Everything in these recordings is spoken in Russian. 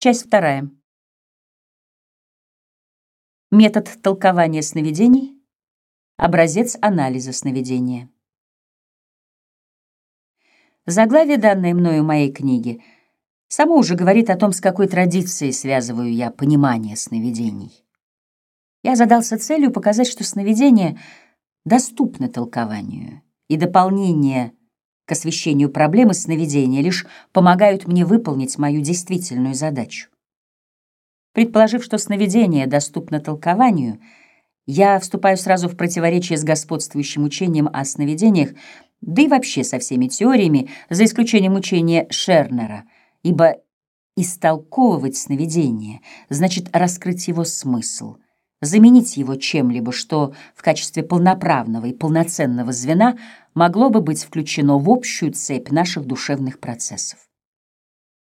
Часть вторая. Метод толкования сновидений. Образец анализа сновидения. Заглавие, данное мною моей книги, само уже говорит о том, с какой традицией связываю я понимание сновидений. Я задался целью показать, что сновидения доступны толкованию, и дополнение к освещению проблемы сновидения лишь помогают мне выполнить мою действительную задачу. Предположив, что сновидение доступно толкованию, я вступаю сразу в противоречие с господствующим учением о сновидениях, да и вообще со всеми теориями, за исключением учения Шернера, ибо истолковывать сновидение значит раскрыть его смысл — заменить его чем-либо, что в качестве полноправного и полноценного звена могло бы быть включено в общую цепь наших душевных процессов.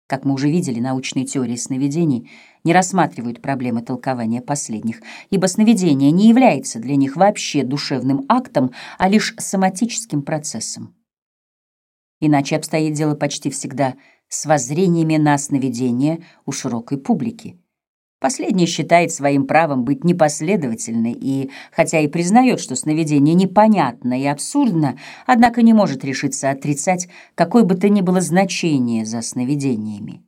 Как мы уже видели, научные теории сновидений не рассматривают проблемы толкования последних, ибо сновидение не является для них вообще душевным актом, а лишь соматическим процессом. Иначе обстоит дело почти всегда с воззрениями на сновидение у широкой публики. Последний считает своим правом быть непоследовательной и, хотя и признает, что сновидение непонятно и абсурдно, однако не может решиться отрицать какое бы то ни было значение за сновидениями.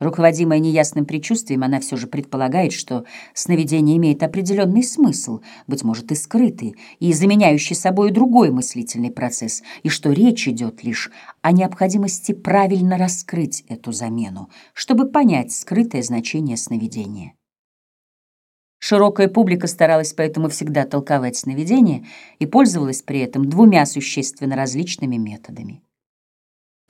Руководимая неясным предчувствием, она все же предполагает, что сновидение имеет определенный смысл, быть может и скрытый, и заменяющий собой другой мыслительный процесс, и что речь идет лишь о необходимости правильно раскрыть эту замену, чтобы понять скрытое значение сновидения. Широкая публика старалась поэтому всегда толковать сновидения и пользовалась при этом двумя существенно различными методами.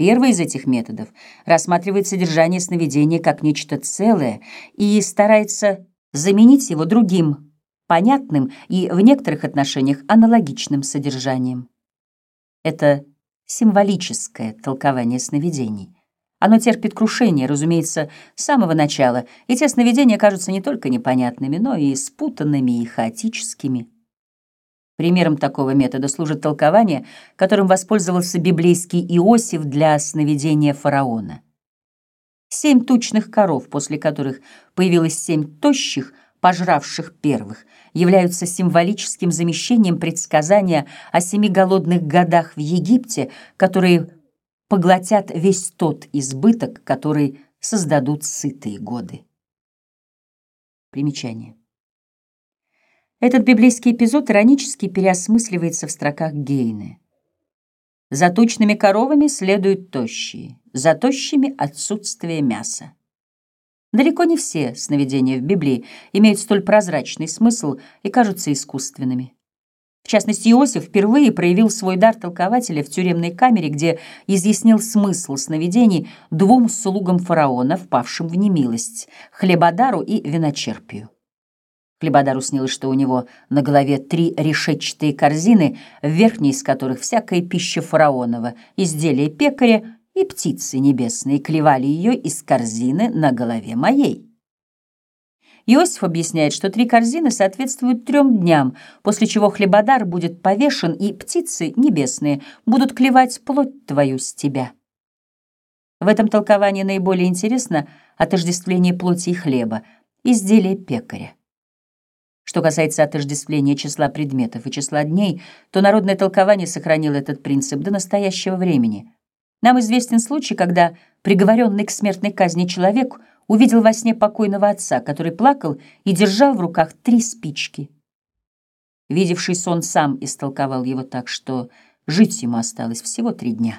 Первый из этих методов рассматривает содержание сновидения как нечто целое и старается заменить его другим, понятным и в некоторых отношениях аналогичным содержанием. Это символическое толкование сновидений. Оно терпит крушение, разумеется, с самого начала, и те сновидения кажутся не только непонятными, но и спутанными и хаотическими. Примером такого метода служит толкование, которым воспользовался библейский Иосиф для сновидения фараона. Семь тучных коров, после которых появилось семь тощих, пожравших первых, являются символическим замещением предсказания о семи голодных годах в Египте, которые поглотят весь тот избыток, который создадут сытые годы. Примечание. Этот библейский эпизод иронически переосмысливается в строках Гейны. За тучными коровами следуют тощие, за тощими — отсутствие мяса. Далеко не все сновидения в Библии имеют столь прозрачный смысл и кажутся искусственными. В частности, Иосиф впервые проявил свой дар толкователя в тюремной камере, где изъяснил смысл сновидений двум слугам фараона, впавшим в немилость — хлебодару и виночерпию. Хлебодару снилось, что у него на голове три решетчатые корзины, в верхней из которых всякая пища фараонова, изделия пекаря и птицы небесные клевали ее из корзины на голове моей. Иосиф объясняет, что три корзины соответствуют трем дням, после чего хлебодар будет повешен, и птицы небесные будут клевать плоть твою с тебя. В этом толковании наиболее интересно отождествление плоти и хлеба, изделия пекаря. Что касается отождествления числа предметов и числа дней, то народное толкование сохранило этот принцип до настоящего времени. Нам известен случай, когда приговоренный к смертной казни человек увидел во сне покойного отца, который плакал и держал в руках три спички. Видевший сон сам истолковал его так, что жить ему осталось всего три дня.